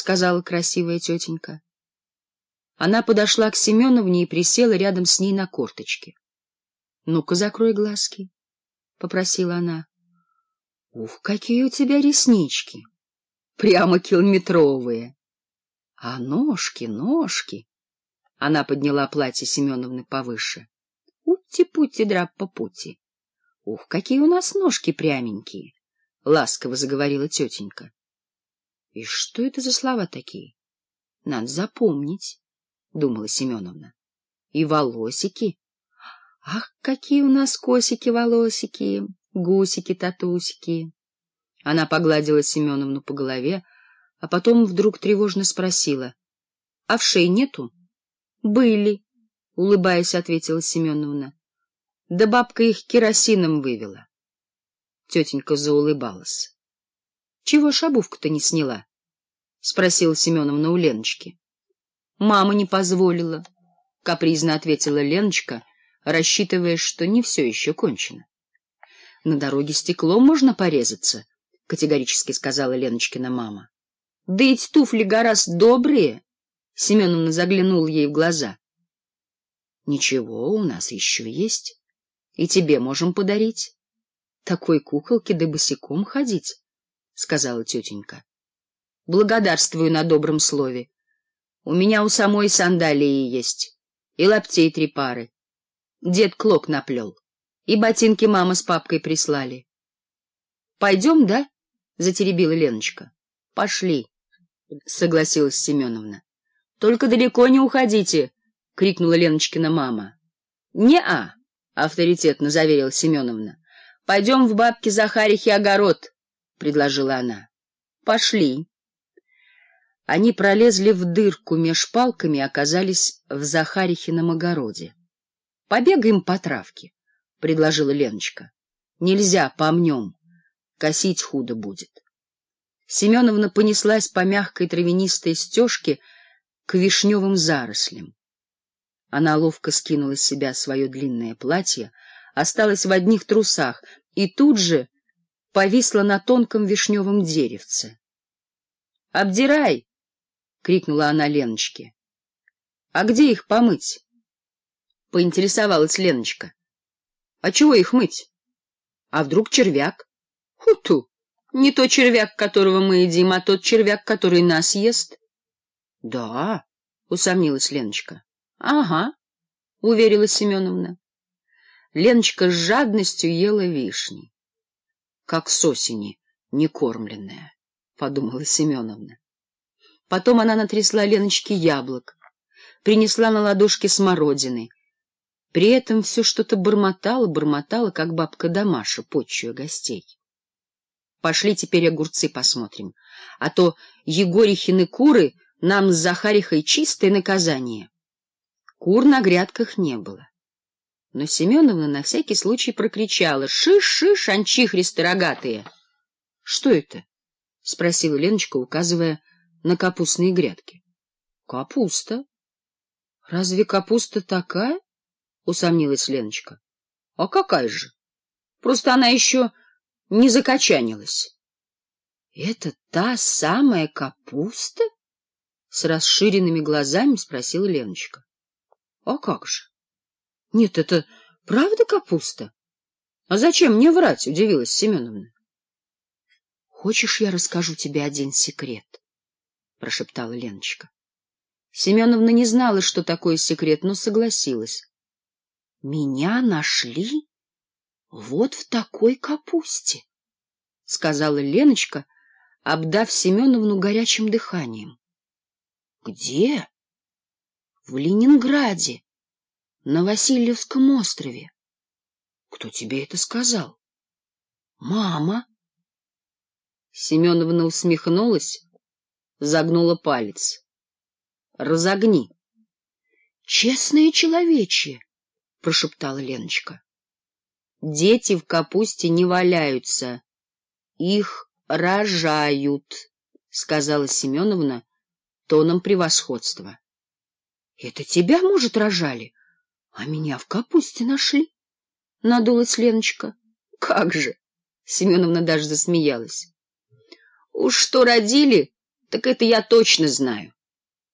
сказала красивая тетенька. Она подошла к Семеновне и присела рядом с ней на корточке. — Ну-ка, закрой глазки, — попросила она. — Ух, какие у тебя реснички! Прямо километровые! А ножки, ножки! Она подняла платье Семеновны повыше. — по драппа-пути! Ух, какие у нас ножки пряменькие! — ласково заговорила тетенька. И что это за слова такие? Надо запомнить, — думала Семеновна. И волосики. Ах, какие у нас косики-волосики, гусики-татусики. Она погладила Семеновну по голове, а потом вдруг тревожно спросила. — А в шее нету? — Были, — улыбаясь, ответила Семеновна. — Да бабка их керосином вывела. Тетенька заулыбалась. — Чего шабувку-то не сняла? — спросила Семеновна у Леночки. — Мама не позволила, — капризно ответила Леночка, рассчитывая, что не все еще кончено. — На дороге стекло, можно порезаться, — категорически сказала Леночкина мама. — Да эти туфли гораздо добрые, — Семеновна заглянула ей в глаза. — Ничего, у нас еще есть. И тебе можем подарить. Такой куколке да босиком ходить. — сказала тетенька. — Благодарствую на добром слове. У меня у самой сандалии есть, и лаптей три пары. Дед клок наплел, и ботинки мама с папкой прислали. — Пойдем, да? — затеребила Леночка. — Пошли, — согласилась Семеновна. — Только далеко не уходите, — крикнула Леночкина мама. — Не-а, — авторитетно заверила Семеновна. — Пойдем в бабке Захарихе огород предложила она. «Пошли». Они пролезли в дырку меж палками и оказались в Захарихином огороде. «Побегаем по травке», — предложила Леночка. «Нельзя, помнем. Косить худо будет». Семеновна понеслась по мягкой травянистой стежке к вишневым зарослям. Она ловко скинула с себя свое длинное платье, осталась в одних трусах и тут же повисла на тонком вишневом деревце. «Обдирай!» — крикнула она Леночке. «А где их помыть?» — поинтересовалась Леночка. «А чего их мыть? А вдруг червяк? Хуту! Не то червяк, которого мы едим, а тот червяк, который нас ест». «Да», — усомнилась Леночка. «Ага», — уверила Семеновна. Леночка с жадностью ела вишни как с осени, некормленная, — подумала Семеновна. Потом она натрясла Леночке яблок, принесла на ладошке смородины. При этом все что-то бормотала, бормотала, как бабка Дамаша, почуя гостей. Пошли теперь огурцы посмотрим, а то Егорихины куры нам с Захарихой чистое наказание. Кур на грядках не было. Но Семеновна на всякий случай прокричала «Шиш-шиш, анчихристы рогатые!» — Что это? — спросила Леночка, указывая на капустные грядки. — Капуста. — Разве капуста такая? — усомнилась Леночка. — А какая же? Просто она еще не закачанилась. — Это та самая капуста? — с расширенными глазами спросила Леночка. — А как же? Нет, это правда капуста? А зачем мне врать, удивилась Семеновна. Хочешь, я расскажу тебе один секрет, прошептала Леночка. Семеновна не знала, что такое секрет, но согласилась. Меня нашли вот в такой капусте, сказала Леночка, обдав Семеновну горячим дыханием. Где? В Ленинграде на Васильевском острове. — Кто тебе это сказал? — Мама. Семеновна усмехнулась, загнула палец. — Разогни. — Честное человечье, — прошептала Леночка. — Дети в капусте не валяются. Их рожают, — сказала Семеновна тоном превосходства. — Это тебя, может, рожали? — А меня в капусте нашли, — надулась Леночка. — Как же! — Семеновна даже засмеялась. — Уж что родили,